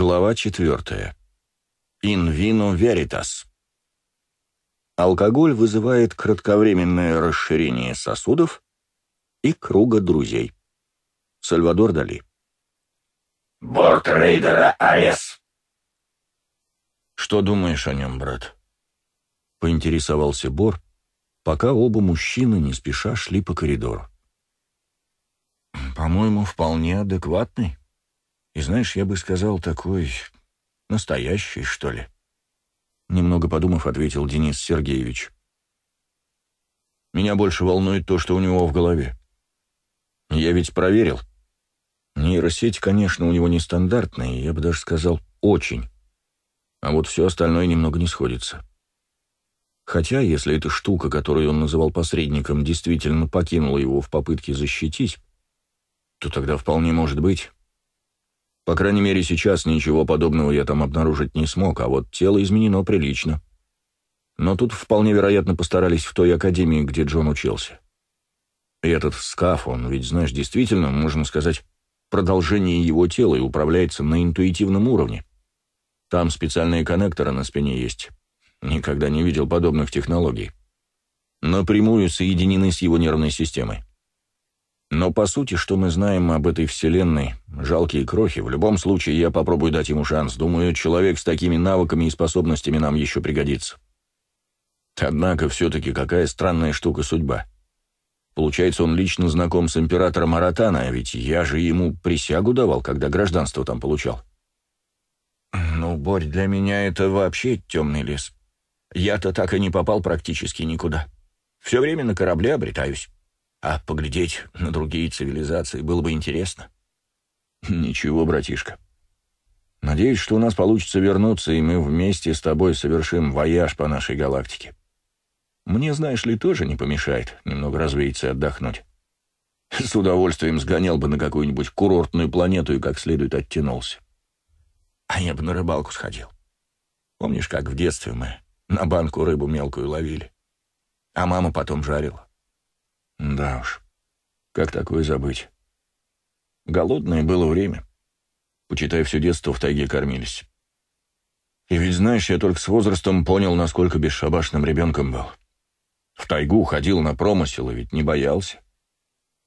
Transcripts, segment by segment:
Глава 4. In vino veritas. Алкоголь вызывает кратковременное расширение сосудов и круга друзей. Сальвадор Дали. Борт рейдера АЭС. «Что думаешь о нем, брат?» — поинтересовался Бор, пока оба мужчины не спеша шли по коридору. «По-моему, вполне адекватный. И знаешь, я бы сказал, такой настоящий, что ли?» Немного подумав, ответил Денис Сергеевич. «Меня больше волнует то, что у него в голове. Я ведь проверил. Нейросеть, конечно, у него нестандартная, я бы даже сказал, очень. А вот все остальное немного не сходится. Хотя, если эта штука, которую он называл посредником, действительно покинула его в попытке защитить, то тогда вполне может быть. По крайней мере, сейчас ничего подобного я там обнаружить не смог, а вот тело изменено прилично. Но тут вполне вероятно постарались в той академии, где Джон учился. И этот скаф, он ведь, знаешь, действительно, можно сказать, продолжение его тела и управляется на интуитивном уровне. Там специальные коннекторы на спине есть. Никогда не видел подобных технологий. Напрямую соединены с его нервной системой. Но по сути, что мы знаем об этой вселенной, жалкие крохи, в любом случае я попробую дать ему шанс. Думаю, человек с такими навыками и способностями нам еще пригодится. Однако все-таки какая странная штука судьба. Получается, он лично знаком с императором Аратана, а ведь я же ему присягу давал, когда гражданство там получал. Ну, Борь, для меня это вообще темный лес. Я-то так и не попал практически никуда. Все время на корабле обретаюсь. А поглядеть на другие цивилизации было бы интересно. Ничего, братишка. Надеюсь, что у нас получится вернуться, и мы вместе с тобой совершим вояж по нашей галактике. Мне, знаешь ли, тоже не помешает немного развеяться и отдохнуть. С удовольствием сгонял бы на какую-нибудь курортную планету и как следует оттянулся. А я бы на рыбалку сходил. Помнишь, как в детстве мы на банку рыбу мелкую ловили? А мама потом жарила. Да уж, как такое забыть? Голодное было время. Почитай, все детство в тайге кормились. И ведь, знаешь, я только с возрастом понял, насколько бесшабашным ребенком был. В тайгу ходил на промысел и ведь не боялся.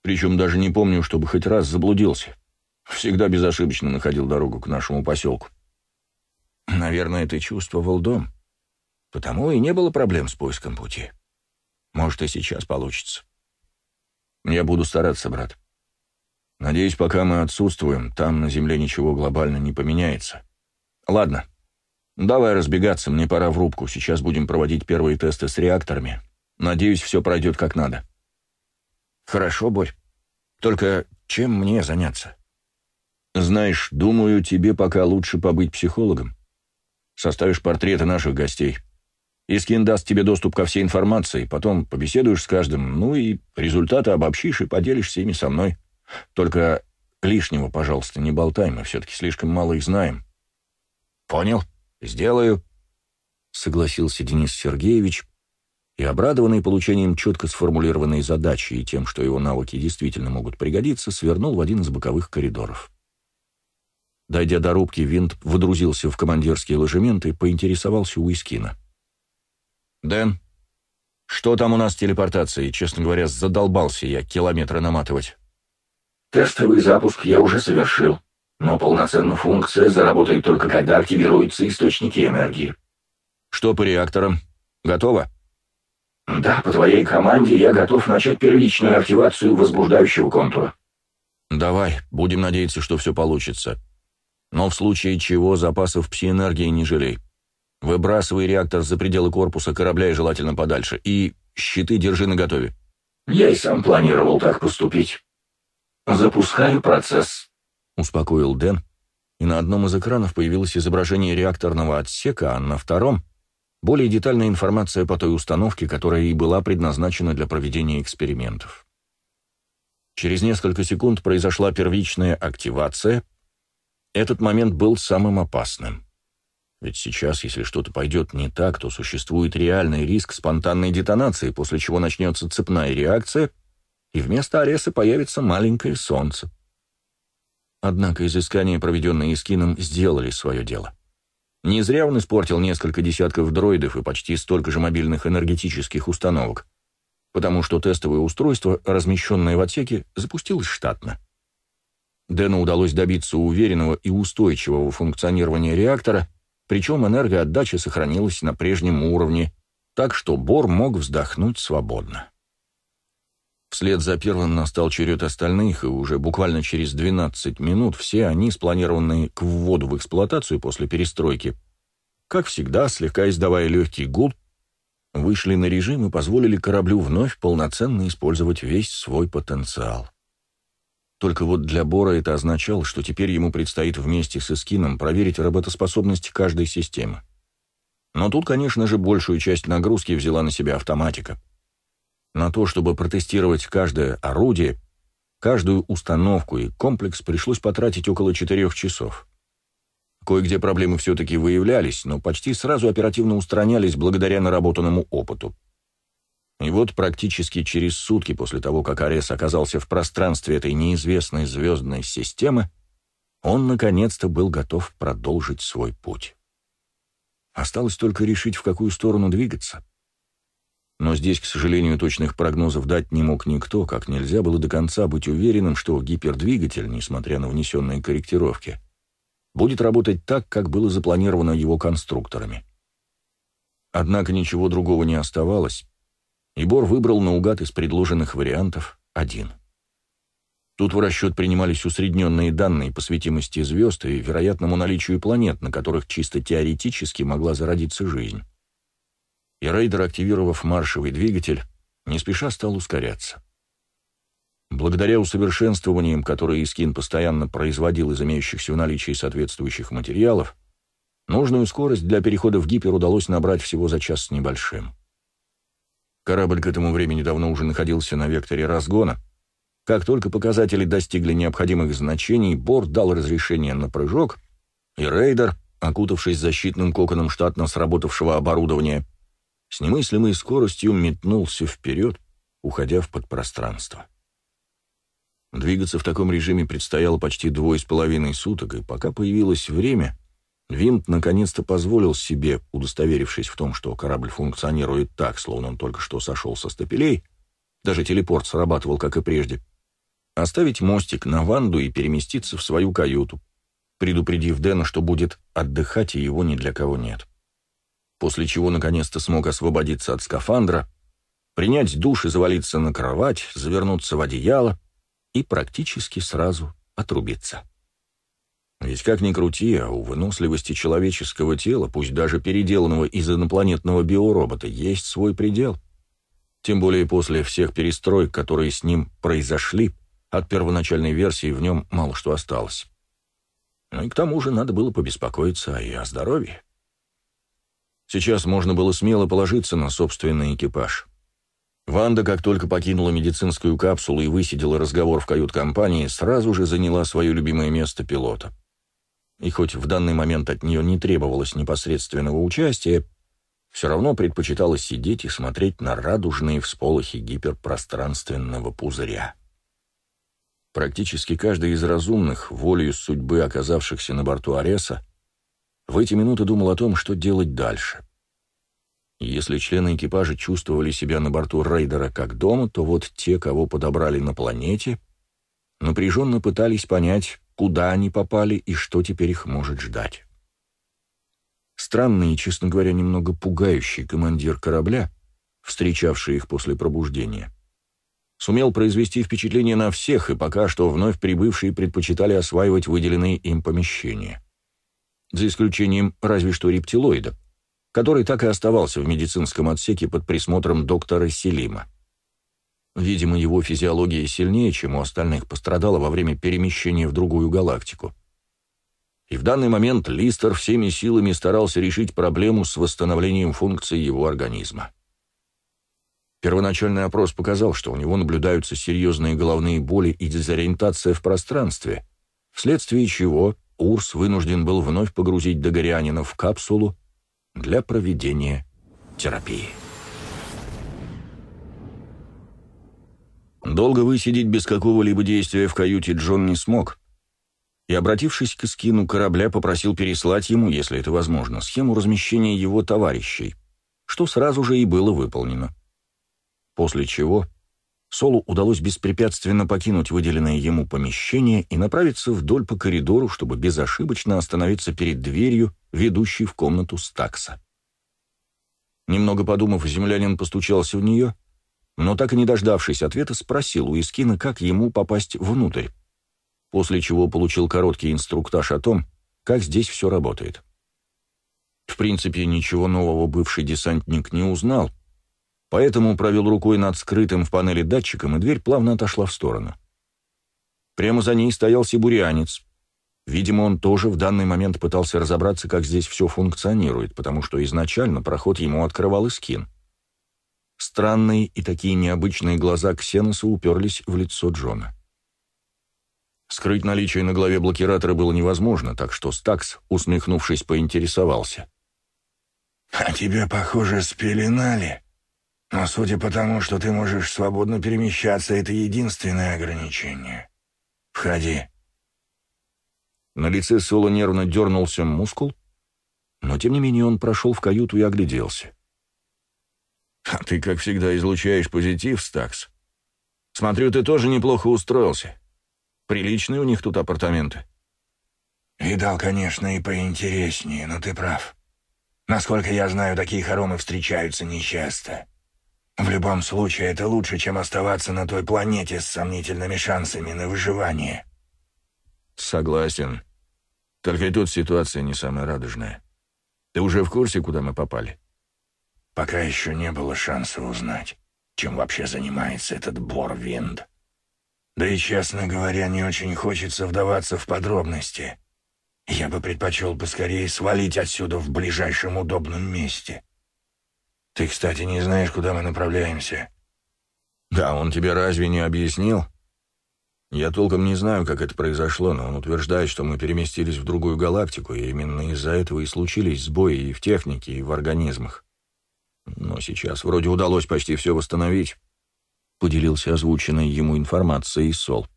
Причем даже не помню, чтобы хоть раз заблудился. Всегда безошибочно находил дорогу к нашему поселку. Наверное, ты чувствовал дом. Потому и не было проблем с поиском пути. Может, и сейчас получится. Я буду стараться, брат. Надеюсь, пока мы отсутствуем, там на Земле ничего глобально не поменяется. Ладно, давай разбегаться, мне пора в рубку. Сейчас будем проводить первые тесты с реакторами. Надеюсь, все пройдет как надо. Хорошо, Борь. Только чем мне заняться? Знаешь, думаю, тебе пока лучше побыть психологом. Составишь портреты наших гостей. Искин даст тебе доступ ко всей информации, потом побеседуешь с каждым, ну и результаты обобщишь и поделишься ими со мной. Только лишнего, пожалуйста, не болтай, мы все-таки слишком мало их знаем». «Понял, сделаю», — согласился Денис Сергеевич, и, обрадованный получением четко сформулированной задачи и тем, что его навыки действительно могут пригодиться, свернул в один из боковых коридоров. Дойдя до рубки, винт выдрузился в командирский ложемент и поинтересовался у Искина. «Дэн, что там у нас с телепортацией? Честно говоря, задолбался я километры наматывать». «Тестовый запуск я уже совершил, но полноценная функция заработает только когда активируются источники энергии». «Что по реакторам? Готово?» «Да, по твоей команде я готов начать первичную активацию возбуждающего контура». «Давай, будем надеяться, что все получится. Но в случае чего запасов пси-энергии не жалей. Выбрасывай реактор за пределы корпуса корабля и желательно подальше. И щиты держи наготове. Я и сам планировал так поступить. Запускаю процесс. Успокоил Дэн, и на одном из экранов появилось изображение реакторного отсека, а на втором — более детальная информация по той установке, которая и была предназначена для проведения экспериментов. Через несколько секунд произошла первичная активация, этот момент был самым опасным. Ведь сейчас, если что-то пойдет не так, то существует реальный риск спонтанной детонации, после чего начнется цепная реакция, и вместо Аресы появится маленькое солнце. Однако изыскания, проведенные Искином, сделали свое дело. Не зря он испортил несколько десятков дроидов и почти столько же мобильных энергетических установок, потому что тестовое устройство, размещенное в отсеке, запустилось штатно. Дэну удалось добиться уверенного и устойчивого функционирования реактора, причем энергоотдача сохранилась на прежнем уровне, так что Бор мог вздохнуть свободно. Вслед за первым настал черед остальных, и уже буквально через 12 минут все они, спланированные к вводу в эксплуатацию после перестройки, как всегда, слегка издавая легкий гул, вышли на режим и позволили кораблю вновь полноценно использовать весь свой потенциал. Только вот для Бора это означало, что теперь ему предстоит вместе с Искином проверить работоспособность каждой системы. Но тут, конечно же, большую часть нагрузки взяла на себя автоматика — на то, чтобы протестировать каждое орудие, каждую установку и комплекс пришлось потратить около четырех часов. Кое-где проблемы все-таки выявлялись, но почти сразу оперативно устранялись благодаря наработанному опыту. И вот практически через сутки после того, как Арес оказался в пространстве этой неизвестной звездной системы, он наконец-то был готов продолжить свой путь. Осталось только решить, в какую сторону двигаться. Но здесь, к сожалению, точных прогнозов дать не мог никто, как нельзя было до конца быть уверенным, что гипердвигатель, несмотря на внесенные корректировки, будет работать так, как было запланировано его конструкторами. Однако ничего другого не оставалось, и Бор выбрал наугад из предложенных вариантов один. Тут в расчет принимались усредненные данные по светимости звезд и вероятному наличию планет, на которых чисто теоретически могла зародиться жизнь и рейдер, активировав маршевый двигатель, не спеша стал ускоряться. Благодаря усовершенствованиям, которые Искин постоянно производил из имеющихся в наличии соответствующих материалов, нужную скорость для перехода в гипер удалось набрать всего за час с небольшим. Корабль к этому времени давно уже находился на векторе разгона. Как только показатели достигли необходимых значений, борт дал разрешение на прыжок, и рейдер, окутавшись защитным коконом штатно сработавшего оборудования, с немыслимой скоростью метнулся вперед, уходя в подпространство. Двигаться в таком режиме предстояло почти двое с половиной суток, и пока появилось время, Винт наконец-то позволил себе, удостоверившись в том, что корабль функционирует так, словно он только что сошел со стапелей, даже телепорт срабатывал, как и прежде, оставить мостик на Ванду и переместиться в свою каюту, предупредив Дэна, что будет отдыхать, и его ни для кого нет после чего наконец-то смог освободиться от скафандра, принять душ и завалиться на кровать, завернуться в одеяло и практически сразу отрубиться. Ведь как ни крути, а у выносливости человеческого тела, пусть даже переделанного из инопланетного биоробота, есть свой предел. Тем более после всех перестроек, которые с ним произошли, от первоначальной версии в нем мало что осталось. Ну и к тому же надо было побеспокоиться и о здоровье. Сейчас можно было смело положиться на собственный экипаж. Ванда, как только покинула медицинскую капсулу и высидела разговор в кают-компании, сразу же заняла свое любимое место пилота. И хоть в данный момент от нее не требовалось непосредственного участия, все равно предпочитала сидеть и смотреть на радужные всполохи гиперпространственного пузыря. Практически каждый из разумных, волею судьбы оказавшихся на борту Ареса, в эти минуты думал о том, что делать дальше. если члены экипажа чувствовали себя на борту рейдера как дома, то вот те, кого подобрали на планете, напряженно пытались понять, куда они попали и что теперь их может ждать. Странный и, честно говоря, немного пугающий командир корабля, встречавший их после пробуждения, сумел произвести впечатление на всех, и пока что вновь прибывшие предпочитали осваивать выделенные им помещения за исключением разве что рептилоида, который так и оставался в медицинском отсеке под присмотром доктора Селима. Видимо, его физиология сильнее, чем у остальных, пострадала во время перемещения в другую галактику. И в данный момент Листер всеми силами старался решить проблему с восстановлением функций его организма. Первоначальный опрос показал, что у него наблюдаются серьезные головные боли и дезориентация в пространстве, вследствие чего Урс вынужден был вновь погрузить Догорянина в капсулу для проведения терапии. Долго высидеть без какого-либо действия в каюте Джон не смог. и, обратившись к эскину корабля, попросил переслать ему, если это возможно, схему размещения его товарищей, что сразу же и было выполнено. После чего Солу удалось беспрепятственно покинуть выделенное ему помещение и направиться вдоль по коридору, чтобы безошибочно остановиться перед дверью, ведущей в комнату Стакса. Немного подумав, землянин постучался в нее, но так и не дождавшись ответа, спросил у Искина, как ему попасть внутрь, после чего получил короткий инструктаж о том, как здесь все работает. В принципе, ничего нового бывший десантник не узнал, поэтому провел рукой над скрытым в панели датчиком, и дверь плавно отошла в сторону. Прямо за ней стоял сибурянец. Видимо, он тоже в данный момент пытался разобраться, как здесь все функционирует, потому что изначально проход ему открывал Искин. Странные и такие необычные глаза Ксеноса уперлись в лицо Джона. Скрыть наличие на голове блокиратора было невозможно, так что Стакс, усмехнувшись, поинтересовался. «А тебя, похоже, спеленали?» Но судя по тому, что ты можешь свободно перемещаться, это единственное ограничение. Входи». На лице Соло нервно дернулся мускул, но тем не менее он прошел в каюту и огляделся. «А ты, как всегда, излучаешь позитив, Стакс. Смотрю, ты тоже неплохо устроился. Приличные у них тут апартаменты». «Видал, конечно, и поинтереснее, но ты прав. Насколько я знаю, такие хоромы встречаются нечасто. В любом случае, это лучше, чем оставаться на той планете с сомнительными шансами на выживание. Согласен. Только и тут ситуация не самая радужная. Ты уже в курсе, куда мы попали? Пока еще не было шанса узнать, чем вообще занимается этот Борвинд. Да и, честно говоря, не очень хочется вдаваться в подробности. Я бы предпочел поскорее свалить отсюда в ближайшем удобном месте. Ты, кстати, не знаешь, куда мы направляемся?» «Да, он тебе разве не объяснил?» «Я толком не знаю, как это произошло, но он утверждает, что мы переместились в другую галактику, и именно из-за этого и случились сбои и в технике, и в организмах. Но сейчас вроде удалось почти все восстановить», — поделился озвученной ему информацией Сол.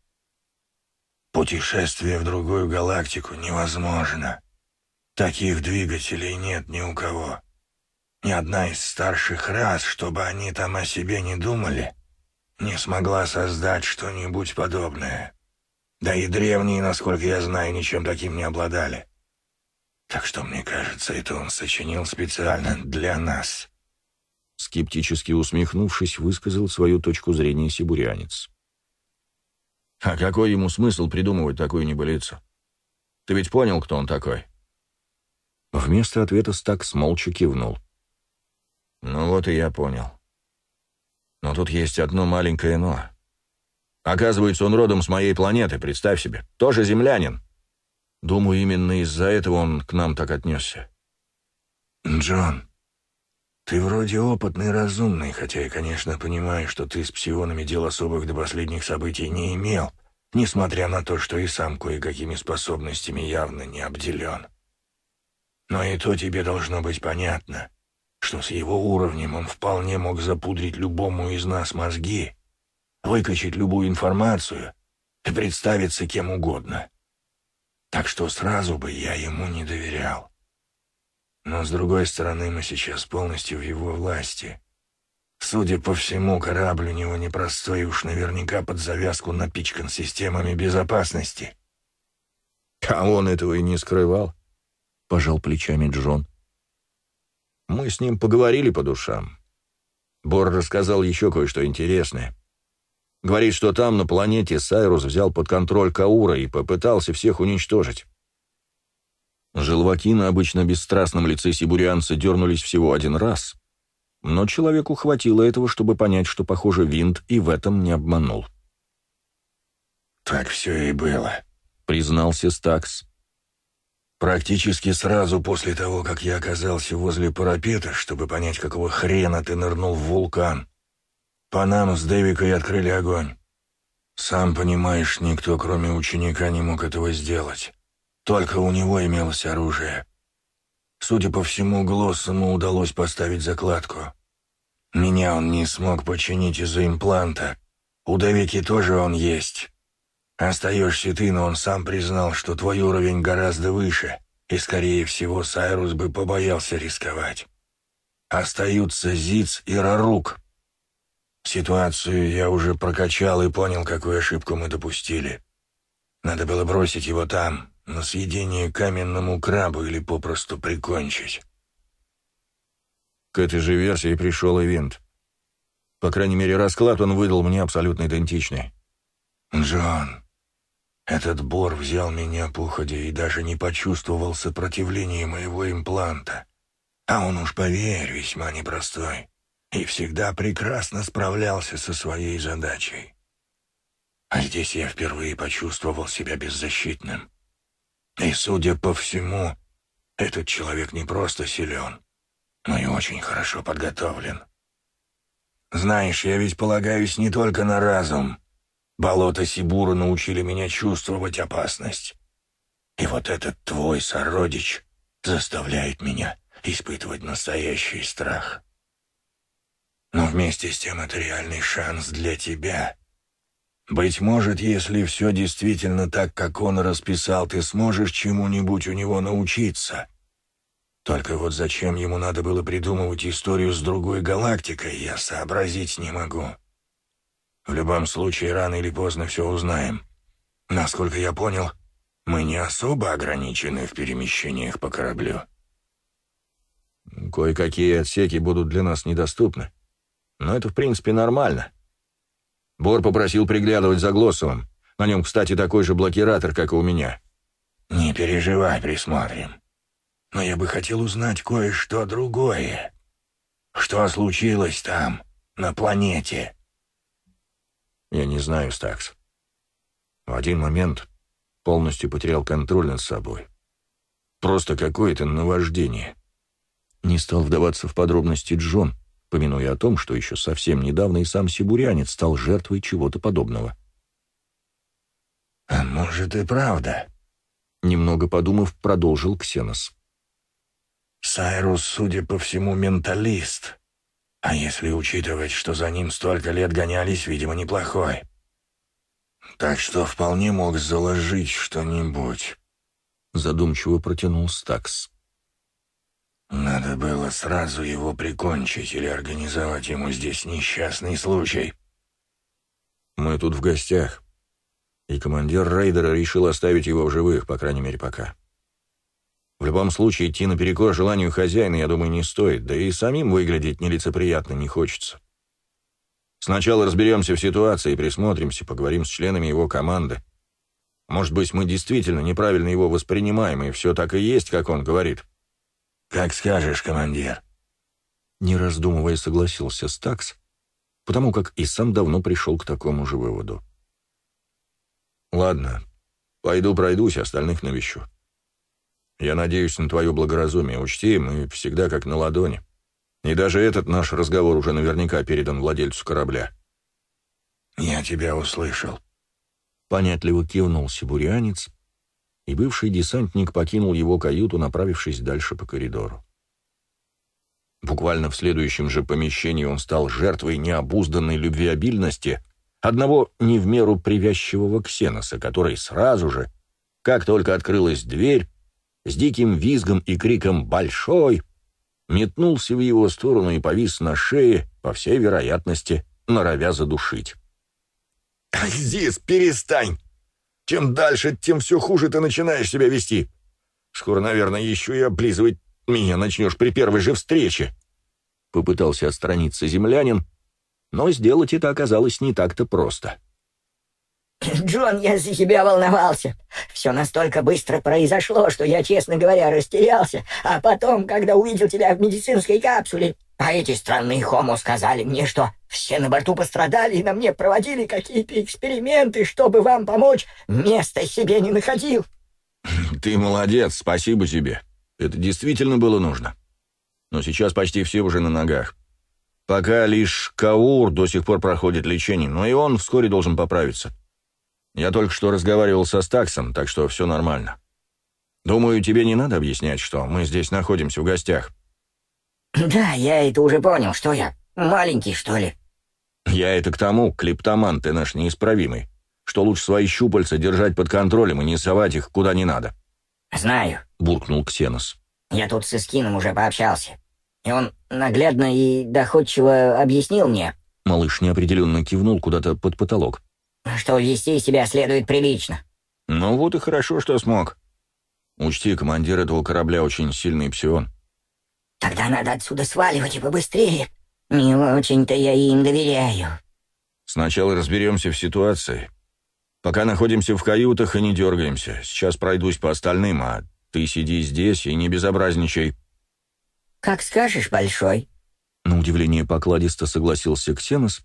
«Путешествие в другую галактику невозможно. Таких двигателей нет ни у кого. Ни одна из старших рас, чтобы они там о себе не думали, не смогла создать что-нибудь подобное. Да и древние, насколько я знаю, ничем таким не обладали. Так что, мне кажется, это он сочинил специально для нас». Скептически усмехнувшись, высказал свою точку зрения сибурянец. «А какой ему смысл придумывать такую небылицу? Ты ведь понял, кто он такой?» Вместо ответа Стакс молча кивнул. Ну вот и я понял. Но тут есть одно маленькое «но». Оказывается, он родом с моей планеты, представь себе. Тоже землянин. Думаю, именно из-за этого он к нам так отнесся. «Джон, ты вроде опытный и разумный, хотя я, конечно, понимаю, что ты с псионами дел особых до последних событий не имел, несмотря на то, что и сам кое-какими способностями явно не обделен. Но и то тебе должно быть понятно что с его уровнем он вполне мог запудрить любому из нас мозги, выкачать любую информацию и представиться кем угодно. Так что сразу бы я ему не доверял. Но, с другой стороны, мы сейчас полностью в его власти. Судя по всему, корабль у него непростой и уж наверняка под завязку напичкан системами безопасности. А он этого и не скрывал, — пожал плечами Джон. Мы с ним поговорили по душам. Бор рассказал еще кое-что интересное. Говорит, что там, на планете, Сайрус взял под контроль Каура и попытался всех уничтожить. Желваки на обычно бесстрастном лице сибурианца дернулись всего один раз, но человеку хватило этого, чтобы понять, что, похоже, Винт и в этом не обманул. «Так все и было», — признался Стакс. Практически сразу после того, как я оказался возле парапета, чтобы понять, какого хрена ты нырнул в вулкан, по нам с Дэвикой открыли огонь. Сам понимаешь, никто, кроме ученика, не мог этого сделать. Только у него имелось оружие. Судя по всему, Глоссому удалось поставить закладку. Меня он не смог починить из-за импланта. У Дэвики тоже он есть. Остаешься ты, но он сам признал, что твой уровень гораздо выше, и, скорее всего, Сайрус бы побоялся рисковать. Остаются Зиц и Рарук. Ситуацию я уже прокачал и понял, какую ошибку мы допустили. Надо было бросить его там, на съедение каменному крабу или попросту прикончить. К этой же версии пришел и Винт. По крайней мере, расклад он выдал мне абсолютно идентичный. «Джон, этот Бор взял меня по уходе и даже не почувствовал сопротивления моего импланта. А он уж, поверь, весьма непростой и всегда прекрасно справлялся со своей задачей. А здесь я впервые почувствовал себя беззащитным. И, судя по всему, этот человек не просто силен, но и очень хорошо подготовлен. Знаешь, я ведь полагаюсь не только на разум, Болото Сибура научили меня чувствовать опасность. И вот этот твой сородич заставляет меня испытывать настоящий страх. Но вместе с тем это реальный шанс для тебя. Быть может, если все действительно так, как он расписал, ты сможешь чему-нибудь у него научиться. Только вот зачем ему надо было придумывать историю с другой галактикой, я сообразить не могу. В любом случае, рано или поздно все узнаем. Насколько я понял, мы не особо ограничены в перемещениях по кораблю. Кое-какие отсеки будут для нас недоступны. Но это, в принципе, нормально. Бор попросил приглядывать за Глоссовым. На нем, кстати, такой же блокиратор, как и у меня. «Не переживай, присмотрим. Но я бы хотел узнать кое-что другое. Что случилось там, на планете?» Я не знаю, Стакс. В один момент полностью потерял контроль над собой. Просто какое-то наваждение. Не стал вдаваться в подробности Джон, помянуя о том, что еще совсем недавно и сам сибурянец стал жертвой чего-то подобного. «А может и правда?» Немного подумав, продолжил Ксенос. «Сайрус, судя по всему, менталист. А если учитывать, что за ним столько лет гонялись, видимо, неплохой. Так что вполне мог заложить что-нибудь. Задумчиво протянул Стакс. Надо было сразу его прикончить или организовать ему здесь несчастный случай. Мы тут в гостях, и командир рейдера решил оставить его в живых, по крайней мере, пока. В любом случае, идти наперекор желанию хозяина, я думаю, не стоит, да и самим выглядеть нелицеприятно не хочется. Сначала разберемся в ситуации, присмотримся, поговорим с членами его команды. Может быть, мы действительно неправильно его воспринимаем, и все так и есть, как он говорит. «Как скажешь, командир». Не раздумывая, согласился Стакс, потому как и сам давно пришел к такому же выводу. «Ладно, пойду пройдусь, остальных навещу». Я надеюсь на твое благоразумие. Учти, мы всегда как на ладони. И даже этот наш разговор уже наверняка передан владельцу корабля». «Я тебя услышал», — понятливо кивнул сибурянец, и бывший десантник покинул его каюту, направившись дальше по коридору. Буквально в следующем же помещении он стал жертвой необузданной любвеобильности одного не в меру привязчивого ксеноса, который сразу же, как только открылась дверь, с диким визгом и криком «Большой!» метнулся в его сторону и повис на шее, по всей вероятности, норовя задушить. «Зис, перестань! Чем дальше, тем все хуже ты начинаешь себя вести. Скоро, наверное, еще и облизывать меня начнешь при первой же встрече!» Попытался отстраниться землянин, но сделать это оказалось не так-то просто. Джон, я за тебя волновался. Все настолько быстро произошло, что я, честно говоря, растерялся. А потом, когда увидел тебя в медицинской капсуле, а эти странные хомо сказали мне, что все на борту пострадали и на мне проводили какие-то эксперименты, чтобы вам помочь, места себе не находил. Ты молодец, спасибо тебе. Это действительно было нужно. Но сейчас почти все уже на ногах. Пока лишь Каур до сих пор проходит лечение, но и он вскоре должен поправиться. Я только что разговаривал со Стаксом, так что все нормально. Думаю, тебе не надо объяснять, что мы здесь находимся в гостях. Да, я это уже понял. Что я, маленький, что ли? Я это к тому, клиптоман ты наш неисправимый. что лучше свои щупальца держать под контролем и не совать их куда не надо. «Знаю», — буркнул Ксенос. «Я тут с Искином уже пообщался, и он наглядно и доходчиво объяснил мне...» Малыш неопределенно кивнул куда-то под потолок. «Что вести себя следует прилично». «Ну вот и хорошо, что смог. Учти, командир этого корабля очень сильный псион». «Тогда надо отсюда сваливать и побыстрее. Не очень-то я им доверяю». «Сначала разберемся в ситуации. Пока находимся в каютах и не дергаемся. Сейчас пройдусь по остальным, а ты сиди здесь и не безобразничай». «Как скажешь, Большой». На удивление покладисто согласился Ксенос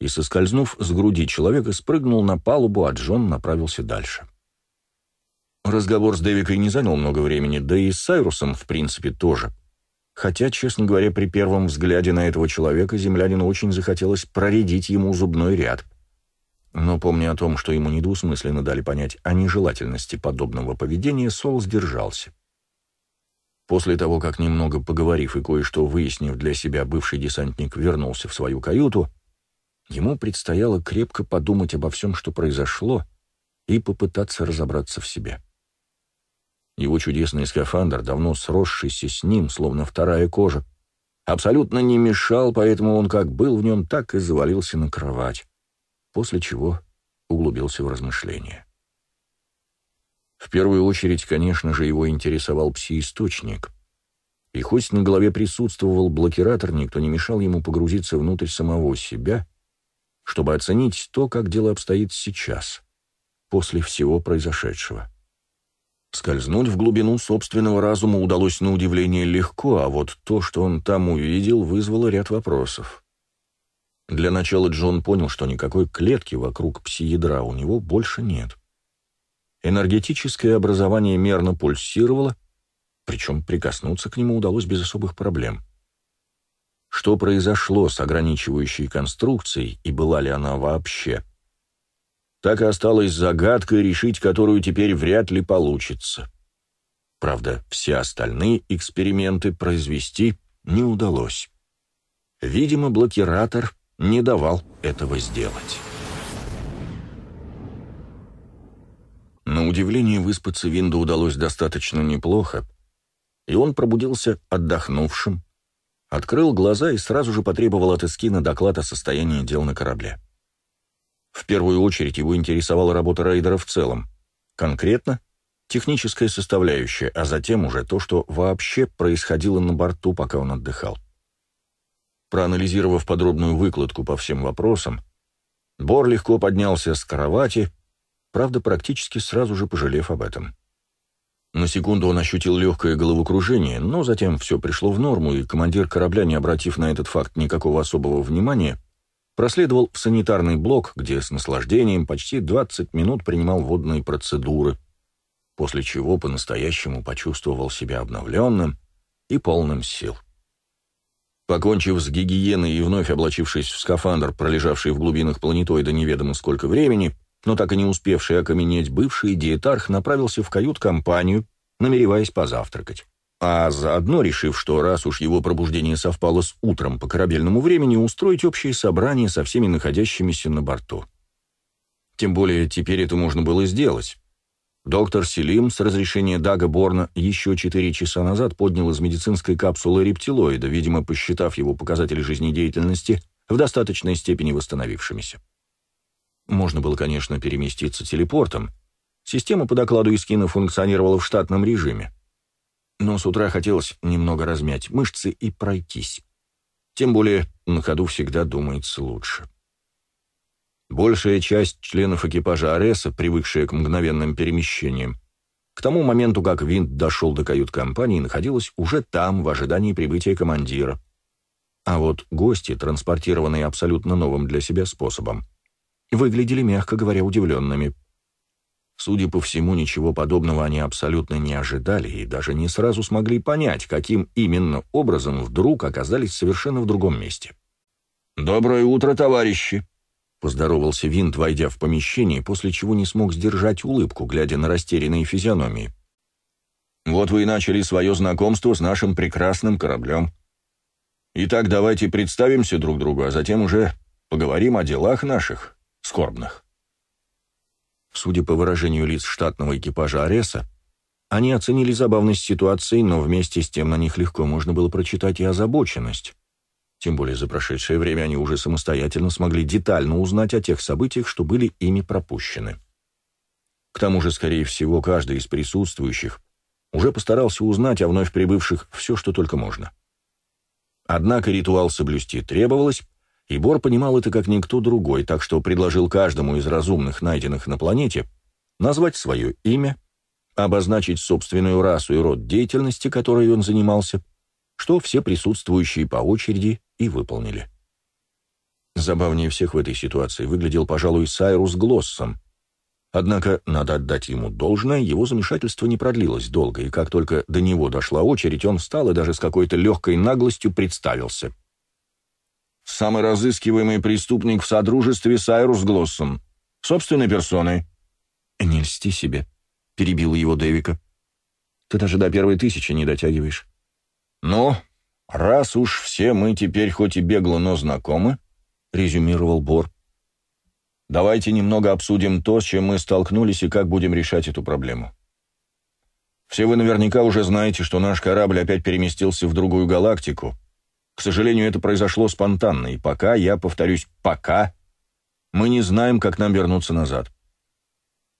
и, соскользнув с груди человека, спрыгнул на палубу, а Джон направился дальше. Разговор с Дэвикой не занял много времени, да и с Сайрусом, в принципе, тоже. Хотя, честно говоря, при первом взгляде на этого человека землянину очень захотелось проредить ему зубной ряд — но помня о том, что ему недвусмысленно дали понять о нежелательности подобного поведения, Сол сдержался. После того, как немного поговорив и кое-что выяснив для себя, бывший десантник вернулся в свою каюту, ему предстояло крепко подумать обо всем, что произошло, и попытаться разобраться в себе. Его чудесный скафандр, давно сросшийся с ним, словно вторая кожа, абсолютно не мешал, поэтому он как был в нем, так и завалился на кровать после чего углубился в размышления. В первую очередь, конечно же, его интересовал пси-источник. И хоть на голове присутствовал блокиратор, никто не мешал ему погрузиться внутрь самого себя, чтобы оценить то, как дело обстоит сейчас, после всего произошедшего. Скользнуть в глубину собственного разума удалось на удивление легко, а вот то, что он там увидел, вызвало ряд вопросов. Для начала Джон понял, что никакой клетки вокруг пси-ядра у него больше нет. Энергетическое образование мерно пульсировало, причем прикоснуться к нему удалось без особых проблем. Что произошло с ограничивающей конструкцией и была ли она вообще? Так и осталась загадкой, решить которую теперь вряд ли получится. Правда, все остальные эксперименты произвести не удалось. Видимо, блокиратор не давал этого сделать. На удивление выспаться Винду удалось достаточно неплохо, и он пробудился отдохнувшим, открыл глаза и сразу же потребовал от Эскина доклад о состоянии дел на корабле. В первую очередь его интересовала работа рейдера в целом, конкретно техническая составляющая, а затем уже то, что вообще происходило на борту, пока он отдыхал. Проанализировав подробную выкладку по всем вопросам, Бор легко поднялся с кровати, правда, практически сразу же пожалев об этом. На секунду он ощутил легкое головокружение, но затем все пришло в норму, и командир корабля, не обратив на этот факт никакого особого внимания, проследовал в санитарный блок, где с наслаждением почти 20 минут принимал водные процедуры, после чего по-настоящему почувствовал себя обновленным и полным сил. Покончив с гигиеной и вновь облачившись в скафандр, пролежавший в глубинах планетоида неведомо сколько времени, но так и не успевший окаменеть, бывший диетарх направился в кают-компанию, намереваясь позавтракать. А заодно решив, что раз уж его пробуждение совпало с утром по корабельному времени, устроить общее собрание со всеми находящимися на борту. Тем более теперь это можно было сделать. Доктор Селим с разрешения Дага Борна еще четыре часа назад поднял из медицинской капсулы рептилоида, видимо, посчитав его показатели жизнедеятельности в достаточной степени восстановившимися. Можно было, конечно, переместиться телепортом. Система по докладу Искина функционировала в штатном режиме. Но с утра хотелось немного размять мышцы и пройтись. Тем более на ходу всегда думается лучше. Большая часть членов экипажа Ареса, привыкшая к мгновенным перемещениям, к тому моменту, как винт дошел до кают-компании, находилась уже там, в ожидании прибытия командира. А вот гости, транспортированные абсолютно новым для себя способом, выглядели, мягко говоря, удивленными. Судя по всему, ничего подобного они абсолютно не ожидали и даже не сразу смогли понять, каким именно образом вдруг оказались совершенно в другом месте. «Доброе утро, товарищи!» Поздоровался Винт, войдя в помещение, после чего не смог сдержать улыбку, глядя на растерянные физиономии. «Вот вы и начали свое знакомство с нашим прекрасным кораблем. Итак, давайте представимся друг другу, а затем уже поговорим о делах наших скорбных». Судя по выражению лиц штатного экипажа Ареса, они оценили забавность ситуации, но вместе с тем на них легко можно было прочитать и озабоченность. Тем более за прошедшее время они уже самостоятельно смогли детально узнать о тех событиях, что были ими пропущены. К тому же, скорее всего, каждый из присутствующих уже постарался узнать о вновь прибывших все, что только можно. Однако ритуал соблюсти требовалось, и Бор понимал это как никто другой, так что предложил каждому из разумных, найденных на планете, назвать свое имя, обозначить собственную расу и род деятельности, которой он занимался, что все присутствующие по очереди и выполнили. Забавнее всех в этой ситуации выглядел, пожалуй, Сайрус Глоссом. Однако, надо отдать ему должное, его замешательство не продлилось долго, и как только до него дошла очередь, он встал и даже с какой-то легкой наглостью представился. «Самый разыскиваемый преступник в Содружестве Сайрус Глоссом. Собственной персоной». «Не льсти себе», — перебил его Дэвика. «Ты даже до первой тысячи не дотягиваешь». «Ну, раз уж все мы теперь хоть и бегло, но знакомы», — резюмировал Бор, — «давайте немного обсудим то, с чем мы столкнулись и как будем решать эту проблему. Все вы наверняка уже знаете, что наш корабль опять переместился в другую галактику. К сожалению, это произошло спонтанно, и пока, я повторюсь, пока, мы не знаем, как нам вернуться назад.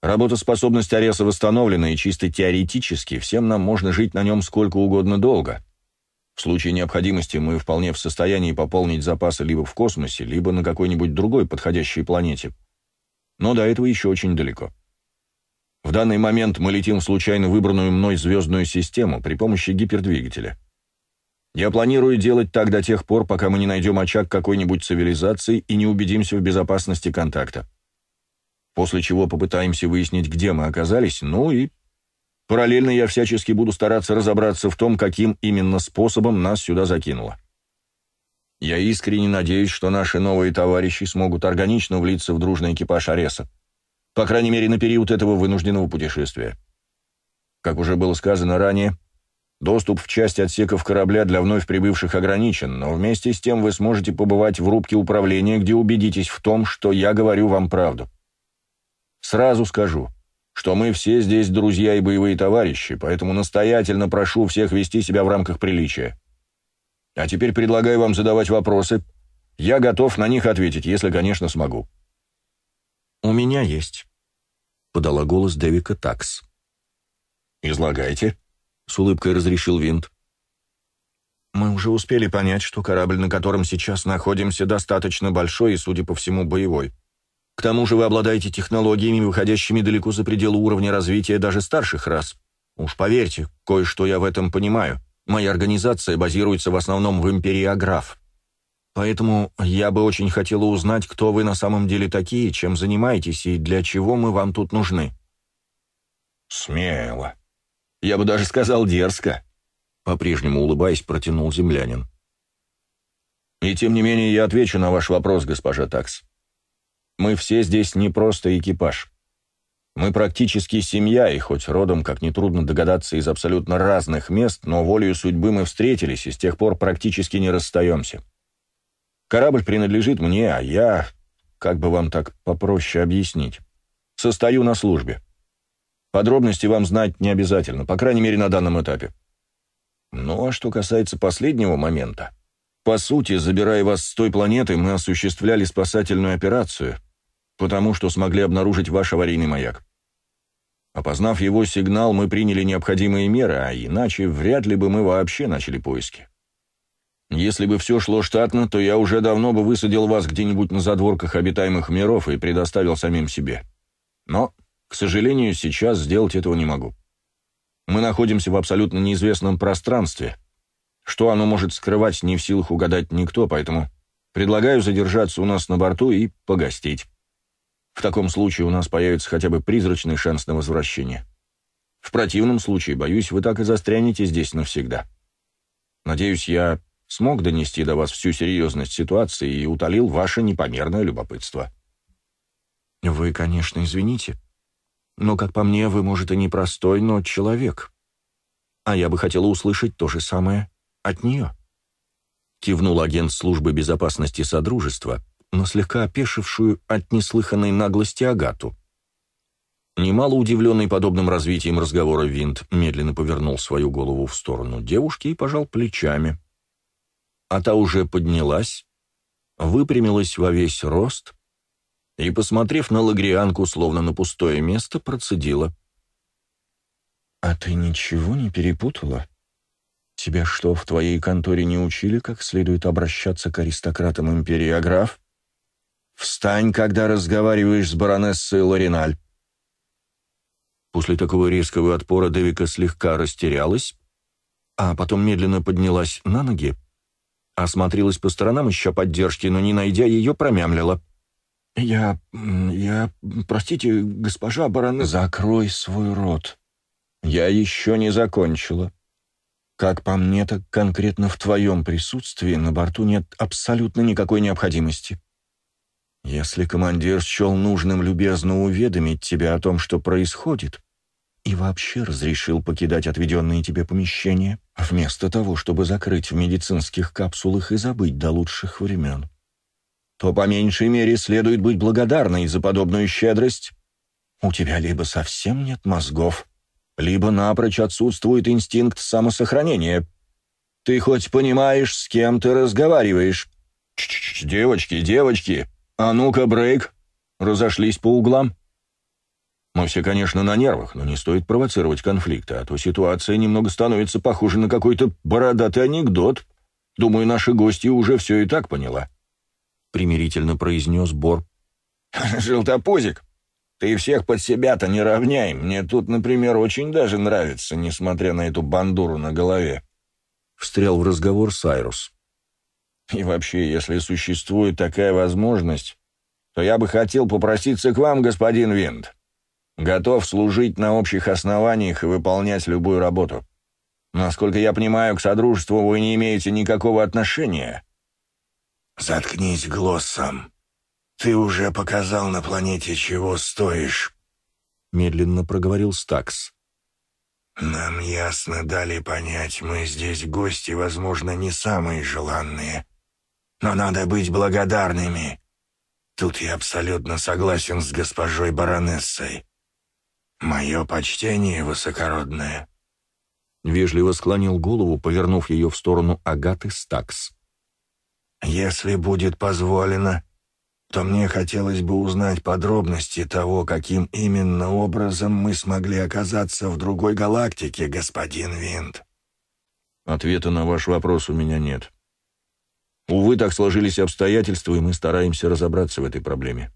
Работоспособность Ареса восстановлена, и чисто теоретически всем нам можно жить на нем сколько угодно долго. В случае необходимости мы вполне в состоянии пополнить запасы либо в космосе, либо на какой-нибудь другой подходящей планете. Но до этого еще очень далеко. В данный момент мы летим в случайно выбранную мной звездную систему при помощи гипердвигателя. Я планирую делать так до тех пор, пока мы не найдем очаг какой-нибудь цивилизации и не убедимся в безопасности контакта. После чего попытаемся выяснить, где мы оказались, ну и Параллельно я всячески буду стараться разобраться в том, каким именно способом нас сюда закинуло. Я искренне надеюсь, что наши новые товарищи смогут органично влиться в дружный экипаж Ареса. По крайней мере, на период этого вынужденного путешествия. Как уже было сказано ранее, доступ в часть отсеков корабля для вновь прибывших ограничен, но вместе с тем вы сможете побывать в рубке управления, где убедитесь в том, что я говорю вам правду. Сразу скажу, что мы все здесь друзья и боевые товарищи, поэтому настоятельно прошу всех вести себя в рамках приличия. А теперь предлагаю вам задавать вопросы. Я готов на них ответить, если, конечно, смогу». «У меня есть», — подала голос Дэвика Такс. «Излагайте», — с улыбкой разрешил Винт. «Мы уже успели понять, что корабль, на котором сейчас находимся, достаточно большой и, судя по всему, боевой. К тому же вы обладаете технологиями, выходящими далеко за пределы уровня развития даже старших рас. Уж поверьте, кое-что я в этом понимаю. Моя организация базируется в основном в империи Аграф. Поэтому я бы очень хотела узнать, кто вы на самом деле такие, чем занимаетесь и для чего мы вам тут нужны». «Смело. Я бы даже сказал дерзко», — по-прежнему улыбаясь, протянул землянин. «И тем не менее я отвечу на ваш вопрос, госпожа Такс. Мы все здесь не просто экипаж. Мы практически семья, и хоть родом, как нетрудно догадаться, из абсолютно разных мест, но волею судьбы мы встретились и с тех пор практически не расстаемся. Корабль принадлежит мне, а я, как бы вам так попроще объяснить, состою на службе. Подробности вам знать не обязательно, по крайней мере, на данном этапе. Ну, а что касается последнего момента, по сути, забирая вас с той планеты, мы осуществляли спасательную операцию — потому что смогли обнаружить ваш аварийный маяк. Опознав его сигнал, мы приняли необходимые меры, а иначе вряд ли бы мы вообще начали поиски. Если бы все шло штатно, то я уже давно бы высадил вас где-нибудь на задворках обитаемых миров и предоставил самим себе. Но, к сожалению, сейчас сделать этого не могу. Мы находимся в абсолютно неизвестном пространстве. Что оно может скрывать, не в силах угадать никто, поэтому предлагаю задержаться у нас на борту и погостить. В таком случае у нас появится хотя бы призрачный шанс на возвращение. В противном случае, боюсь, вы так и застрянете здесь навсегда. Надеюсь, я смог донести до вас всю серьезность ситуации и утолил ваше непомерное любопытство. Вы, конечно, извините, но, как по мне, вы, может, и не простой, но человек. А я бы хотела услышать то же самое от нее. Кивнул агент службы безопасности Содружества, но слегка опешившую от неслыханной наглости Агату. Немало удивленный подобным развитием разговора Винт медленно повернул свою голову в сторону девушки и пожал плечами. А та уже поднялась, выпрямилась во весь рост и, посмотрев на лагрианку, словно на пустое место, процедила. «А ты ничего не перепутала? Тебя что, в твоей конторе не учили, как следует обращаться к аристократам империи Аграф? Встань, когда разговариваешь с баронессой Лариналь. После такого резкого отпора Девика слегка растерялась, а потом медленно поднялась на ноги, осмотрелась по сторонам, ища поддержки, но, не найдя ее, промямлила. «Я... я... простите, госпожа барон...» «Закрой свой рот. Я еще не закончила. Как по мне, так конкретно в твоем присутствии на борту нет абсолютно никакой необходимости. Если командир счел нужным любезно уведомить тебя о том, что происходит, и вообще разрешил покидать отведенные тебе помещения, вместо того, чтобы закрыть в медицинских капсулах и забыть до лучших времен, то по меньшей мере следует быть благодарной за подобную щедрость. У тебя либо совсем нет мозгов, либо напрочь отсутствует инстинкт самосохранения. Ты хоть понимаешь, с кем ты разговариваешь? Ч -ч -ч, девочки, девочки, а ну-ка, брейк, разошлись по углам. Мы все, конечно, на нервах, но не стоит провоцировать конфликты, а то ситуация немного становится похожа на какой-то бородатый анекдот. Думаю, наши гости уже все и так поняла. Примирительно произнес Бор. «Желтопузик, ты всех под себя-то не равняй. Мне тут, например, очень даже нравится, несмотря на эту бандуру на голове». Встрял в разговор Сайрус. «И вообще, если существует такая возможность, то я бы хотел попроситься к вам, господин Винт. Готов служить на общих основаниях и выполнять любую работу. Насколько я понимаю, к Содружеству вы не имеете никакого отношения». «Заткнись, Глоссом. Ты уже показал на планете, чего стоишь», — медленно проговорил Стакс. «Нам ясно дали понять, мы здесь гости, возможно, не самые желанные. Но надо быть благодарными. Тут я абсолютно согласен с госпожой баронессой. «Мое почтение, высокородное!» Вежливо склонил голову, повернув ее в сторону Агаты Стакс. «Если будет позволено, то мне хотелось бы узнать подробности того, каким именно образом мы смогли оказаться в другой галактике, господин Винт». «Ответа на ваш вопрос у меня нет. Увы, так сложились обстоятельства, и мы стараемся разобраться в этой проблеме.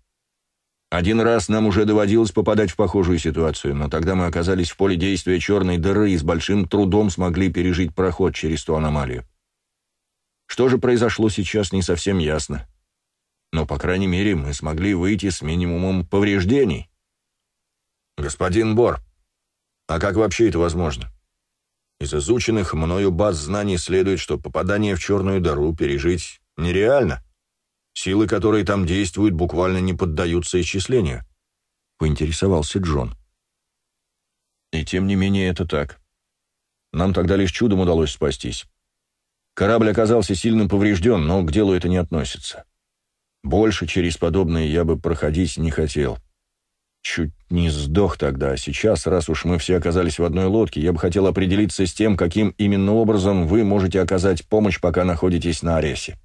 Один раз нам уже доводилось попадать в похожую ситуацию, но тогда мы оказались в поле действия черной дыры и с большим трудом смогли пережить проход через ту аномалию. Что же произошло сейчас, не совсем ясно. Но, по крайней мере, мы смогли выйти с минимумом повреждений. Господин Бор, а как вообще это возможно? Из изученных мною баз знаний следует, что попадание в черную дыру пережить нереально. Силы, которые там действуют, буквально не поддаются исчислению», — поинтересовался Джон. «И тем не менее это так. Нам тогда лишь чудом удалось спастись. Корабль оказался сильно поврежден, но к делу это не относится. Больше через подобное я бы проходить не хотел. Чуть не сдох тогда, а сейчас, раз уж мы все оказались в одной лодке, я бы хотел определиться с тем, каким именно образом вы можете оказать помощь, пока находитесь на Аресе.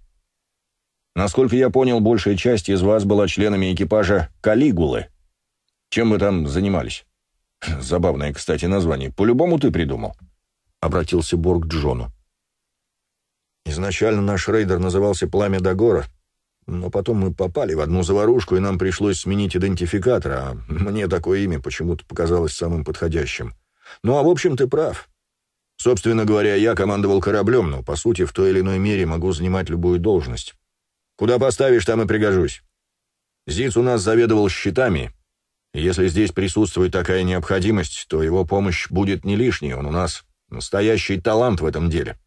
Насколько я понял, большая часть из вас была членами экипажа «Калигулы». Чем вы там занимались? Забавное, кстати, название. По-любому ты придумал. Обратился Борг Джону. Изначально наш рейдер назывался «Пламя Дагора», но потом мы попали в одну заварушку, и нам пришлось сменить идентификатор, а мне такое имя почему-то показалось самым подходящим. Ну, а в общем, ты прав. Собственно говоря, я командовал кораблем, но, по сути, в той или иной мере могу занимать любую должность. Куда поставишь, там и пригожусь. Зиц у нас заведовал счетами. если здесь присутствует такая необходимость, то его помощь будет не лишней. Он у нас настоящий талант в этом деле.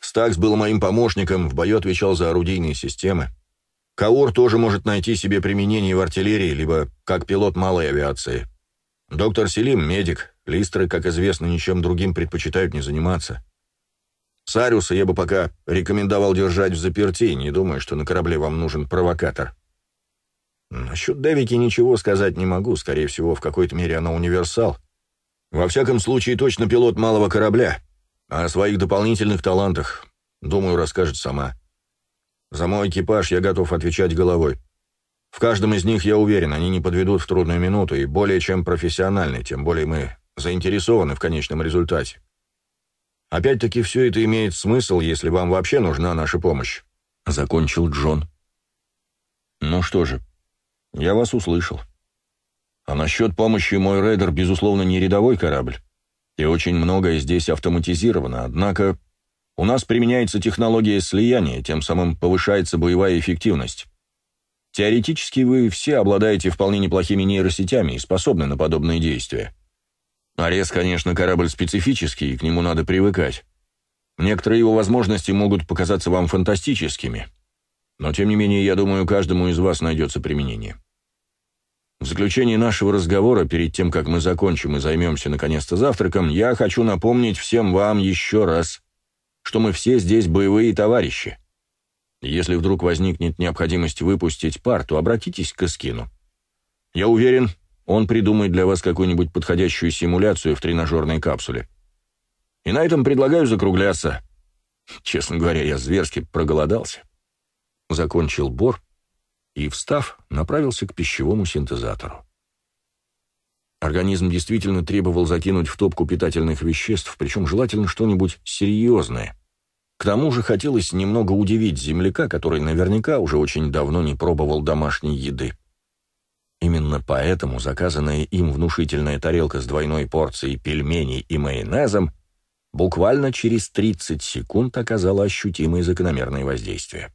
Стакс был моим помощником, в бою отвечал за орудийные системы. Каур тоже может найти себе применение в артиллерии, либо как пилот малой авиации. Доктор Селим — медик. Листры, как известно, ничем другим предпочитают не заниматься. Сариуса я бы пока рекомендовал держать в заперти, не думаю, что на корабле вам нужен провокатор. Насчет Девики ничего сказать не могу. Скорее всего, в какой-то мере она универсал. Во всяком случае, точно пилот малого корабля. А о своих дополнительных талантах, думаю, расскажет сама. За мой экипаж я готов отвечать головой. В каждом из них, я уверен, они не подведут в трудную минуту и более чем профессиональны, тем более мы заинтересованы в конечном результате. Опять-таки, все это имеет смысл, если вам вообще нужна наша помощь», — закончил Джон. «Ну что же, я вас услышал. А насчет помощи мой рейдер, безусловно, не рядовой корабль. И очень многое здесь автоматизировано, однако у нас применяется технология слияния, тем самым повышается боевая эффективность. Теоретически вы все обладаете вполне неплохими нейросетями и способны на подобные действия. Арес, конечно, корабль специфический, и к нему надо привыкать. Некоторые его возможности могут показаться вам фантастическими, но тем не менее, я думаю, каждому из вас найдется применение. В заключение нашего разговора, перед тем, как мы закончим и займемся наконец-то завтраком, я хочу напомнить всем вам еще раз, что мы все здесь боевые товарищи. Если вдруг возникнет необходимость выпустить пар, то обратитесь к Искину. Я уверен, он придумает для вас какую-нибудь подходящую симуляцию в тренажерной капсуле. И на этом предлагаю закругляться. Честно говоря, я зверски проголодался. Закончил Бор и, встав, направился к пищевому синтезатору. Организм действительно требовал закинуть в топку питательных веществ, причем желательно что-нибудь серьезное. К тому же хотелось немного удивить земляка, который наверняка уже очень давно не пробовал домашней еды. Именно поэтому заказанная им внушительная тарелка с двойной порцией пельменей и майонезом буквально через 30 секунд оказала ощутимое закономерное воздействие.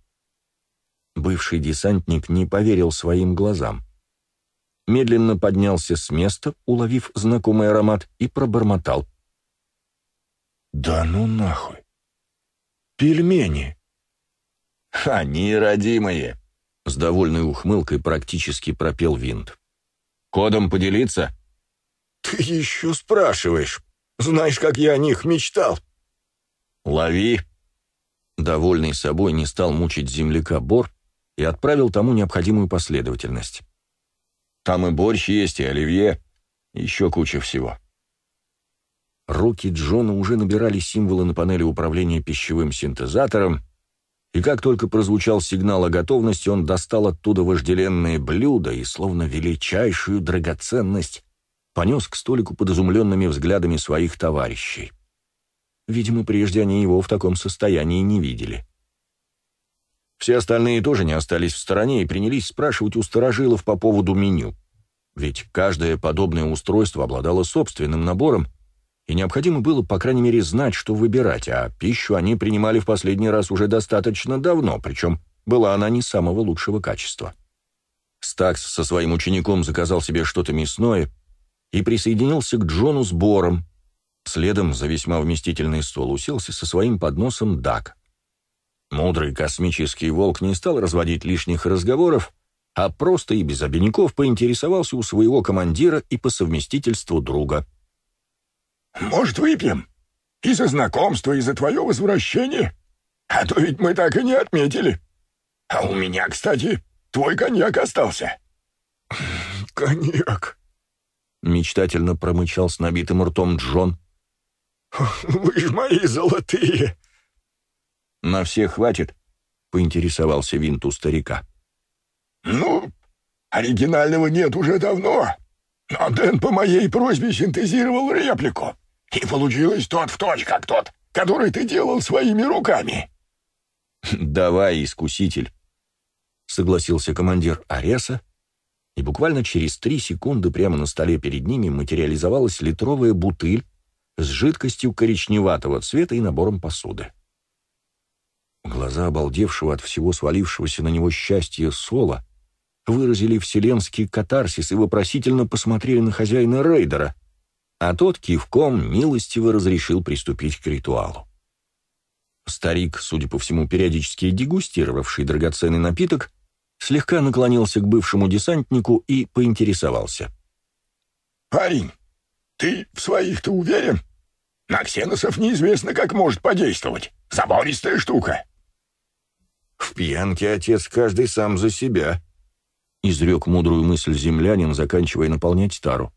Бывший десантник не поверил своим глазам. Медленно поднялся с места, уловив знакомый аромат, и пробормотал. «Да ну нахуй! Пельмени!» «Они родимые!» — с довольной ухмылкой практически пропел винт. «Кодом поделиться?» «Ты еще спрашиваешь. Знаешь, как я о них мечтал?» «Лови!» Довольный собой не стал мучить земляка Бор, и отправил тому необходимую последовательность. Там и борщ есть, и оливье, и еще куча всего. Руки Джона уже набирали символы на панели управления пищевым синтезатором, и как только прозвучал сигнал о готовности, он достал оттуда вожделенное блюдо и, словно величайшую драгоценность, понес к столику под изумленными взглядами своих товарищей. Видимо, прежде они его в таком состоянии не видели. Все остальные тоже не остались в стороне и принялись спрашивать у старожилов по поводу меню. Ведь каждое подобное устройство обладало собственным набором, и необходимо было, по крайней мере, знать, что выбирать, а пищу они принимали в последний раз уже достаточно давно, причем была она не самого лучшего качества. Стакс со своим учеником заказал себе что-то мясное и присоединился к Джону с Бором. Следом за весьма вместительный стол уселся со своим подносом Дак. Мудрый космический волк не стал разводить лишних разговоров, а просто и без обиняков поинтересовался у своего командира и по совместительству друга. «Может, выпьем? И за знакомство, и за твое возвращение? А то ведь мы так и не отметили. А у меня, кстати, твой коньяк остался». «Коньяк», — мечтательно промычал с набитым ртом Джон. «Вы ж мои золотые!» «На всех хватит?» — поинтересовался Винт у старика. «Ну, оригинального нет уже давно, но Дэн по моей просьбе синтезировал реплику, и получилось тот в точь, как тот, который ты делал своими руками». «Давай, искуситель», — согласился командир Ареса, и буквально через три секунды прямо на столе перед ними материализовалась литровая бутыль с жидкостью коричневатого цвета и набором посуды. Глаза обалдевшего от всего свалившегося на него счастья Сола выразили вселенский катарсис и вопросительно посмотрели на хозяина рейдера, а тот кивком милостиво разрешил приступить к ритуалу. Старик, судя по всему, периодически дегустировавший драгоценный напиток, слегка наклонился к бывшему десантнику и поинтересовался. «Парень, ты в своих-то уверен? На ксеносов неизвестно, как может подействовать. Забористая штука». «В пьянке, отец, каждый сам за себя», — изрек мудрую мысль землянин, заканчивая наполнять тару.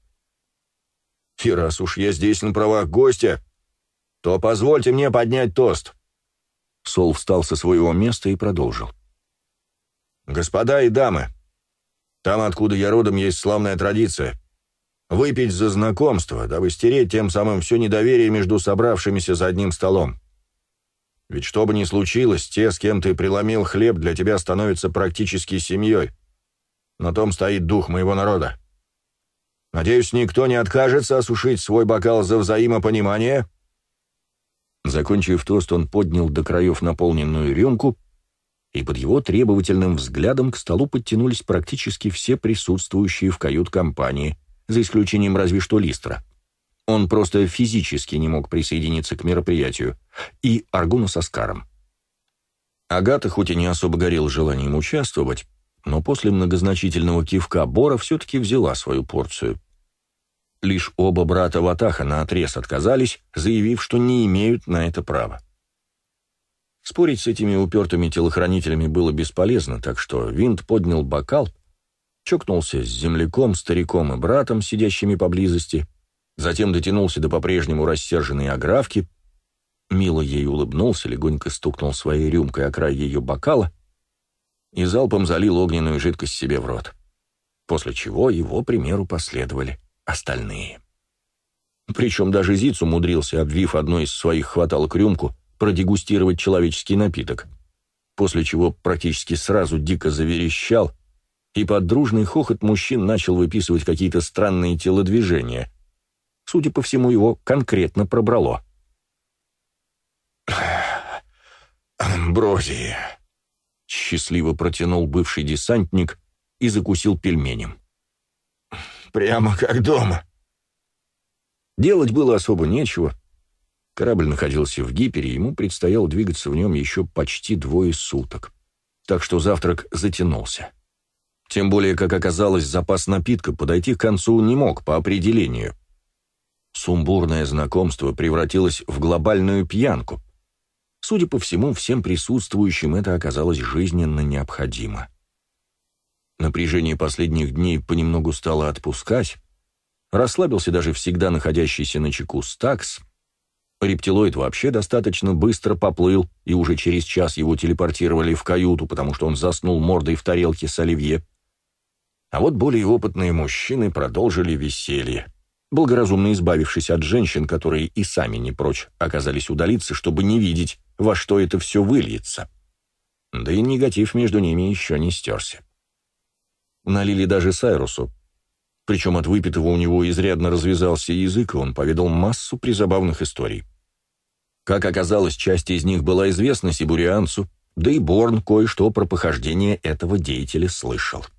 «И раз уж я здесь на правах гостя, то позвольте мне поднять тост». Сол встал со своего места и продолжил. «Господа и дамы, там, откуда я родом, есть славная традиция. Выпить за знакомство, дабы стереть тем самым все недоверие между собравшимися за одним столом. Ведь что бы ни случилось, те, с кем ты преломил хлеб, для тебя становятся практически семьей. На том стоит дух моего народа. Надеюсь, никто не откажется осушить свой бокал за взаимопонимание». Закончив тост, он поднял до краев наполненную рюмку, и под его требовательным взглядом к столу подтянулись практически все присутствующие в кают-компании, за исключением разве что Листра. Он просто физически не мог присоединиться к мероприятию, и Аргуна с Аскаром. Агата хоть и не особо горела желанием участвовать, но после многозначительного кивка Бора все-таки взяла свою порцию. Лишь оба брата Ватаха наотрез отказались, заявив, что не имеют на это права. Спорить с этими упертыми телохранителями было бесполезно, так что Винт поднял бокал, чокнулся с земляком, стариком и братом, сидящими поблизости, затем дотянулся до по-прежнему рассерженной огравки, мило ей улыбнулся, легонько стукнул своей рюмкой о край ее бокала и залпом залил огненную жидкость себе в рот, после чего его примеру последовали остальные. Причем даже Зиц умудрился, обвив одной из своих хваталок рюмку, продегустировать человеческий напиток, после чего практически сразу дико заверещал, и под дружный хохот мужчин начал выписывать какие-то странные телодвижения. Судя по всему, его конкретно пробрало. «Амброзия», — счастливо протянул бывший десантник и закусил пельменем. «Прямо как дома». Делать было особо нечего. Корабль находился в гипере, ему предстояло двигаться в нем еще почти двое суток. Так что завтрак затянулся. Тем более, как оказалось, запас напитка подойти к концу не мог по определению. Сумбурное знакомство превратилось в глобальную пьянку. Судя по всему, всем присутствующим это оказалось жизненно необходимо. Напряжение последних дней понемногу стало отпускать, расслабился даже всегда находящийся на чеку стакс, рептилоид вообще достаточно быстро поплыл, и уже через час его телепортировали в каюту, потому что он заснул мордой в тарелке с оливье. А вот более опытные мужчины продолжили веселье благоразумно избавившись от женщин, которые и сами не прочь оказались удалиться, чтобы не видеть, во что это все выльется. Да и негатив между ними еще не стерся. Налили даже Сайрусу, причем от выпитого у него изрядно развязался язык, и он поведал массу призабавных историй. Как оказалось, часть из них была известна сибурианцу, да и Борн кое-что про похождение этого деятеля слышал. —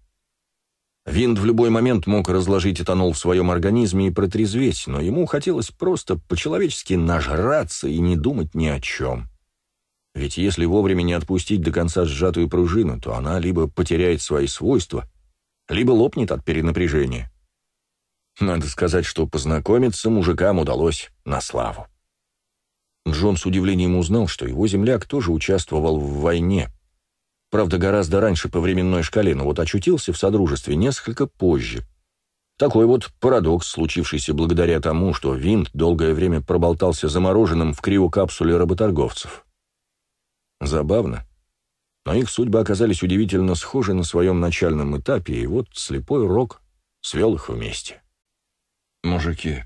Винт в любой момент мог разложить этанол в своем организме и протрезветь, но ему хотелось просто по-человечески нажраться и не думать ни о чем. Ведь если вовремя не отпустить до конца сжатую пружину, то она либо потеряет свои свойства, либо лопнет от перенапряжения. Надо сказать, что познакомиться мужикам удалось на славу. Джон с удивлением узнал, что его земляк тоже участвовал в войне — Правда, гораздо раньше по временной шкале, но вот очутился в Содружестве несколько позже. Такой вот парадокс, случившийся благодаря тому, что винт долгое время проболтался замороженным в криокапсуле работорговцев. Забавно. Но их судьбы оказались удивительно схожи на своем начальном этапе, и вот слепой рок свел их вместе. «Мужики»,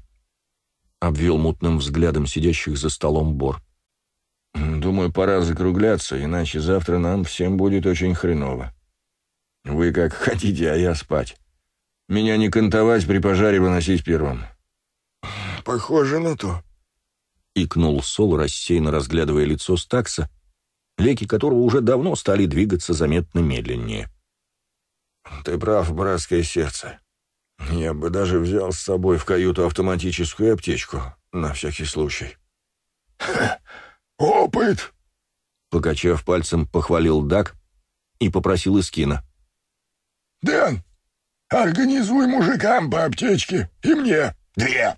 — обвел мутным взглядом сидящих за столом Бор, — Думаю, пора закругляться, иначе завтра нам всем будет очень хреново. Вы как хотите, а я спать. Меня не кантовать, при пожаре выносить первым. Похоже на то. Икнул Сол, рассеянно разглядывая лицо Стакса, веки которого уже давно стали двигаться заметно медленнее. Ты прав, братское сердце. Я бы даже взял с собой в каюту автоматическую аптечку, на всякий случай. «Опыт!» Покачав пальцем, похвалил Дак и попросил Искина. «Дэн, организуй мужикам по аптечке и мне две,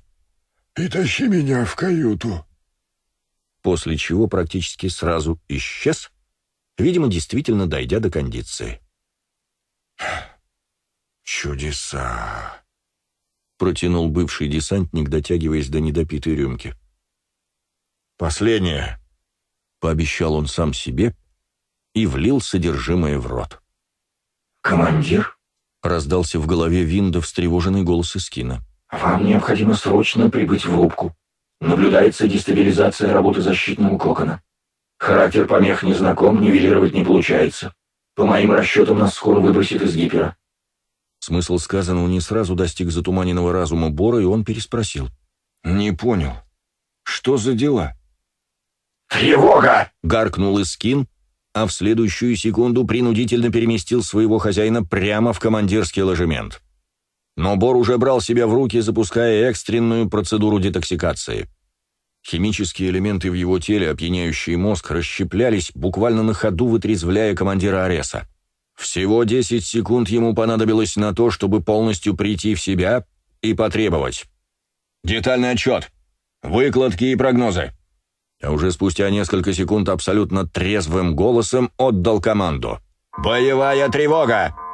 и тащи меня в каюту». После чего практически сразу исчез, видимо, действительно дойдя до кондиции. чудеса!» Протянул бывший десантник, дотягиваясь до недопитой рюмки. «Последнее!» — пообещал он сам себе и влил содержимое в рот. «Командир?» — раздался в голове Винда встревоженный голос Искина. «Вам необходимо срочно прибыть в рубку. Наблюдается дестабилизация работы защитного кокона. Характер помех не знаком, нивелировать не получается. По моим расчетам, нас скоро выбросит из гипера». Смысл сказанного не сразу достиг затуманенного разума Бора, и он переспросил. «Не понял. Что за дела?» «Тревога!» — гаркнул Искин, а в следующую секунду принудительно переместил своего хозяина прямо в командирский ложемент. Но Бор уже брал себя в руки, запуская экстренную процедуру детоксикации. Химические элементы в его теле, опьяняющие мозг, расщеплялись, буквально на ходу вытрезвляя командира Ареса. Всего 10 секунд ему понадобилось на то, чтобы полностью прийти в себя и потребовать. «Детальный отчет! Выкладки и прогнозы!» А уже спустя несколько секунд абсолютно трезвым голосом отдал команду. «Боевая тревога!»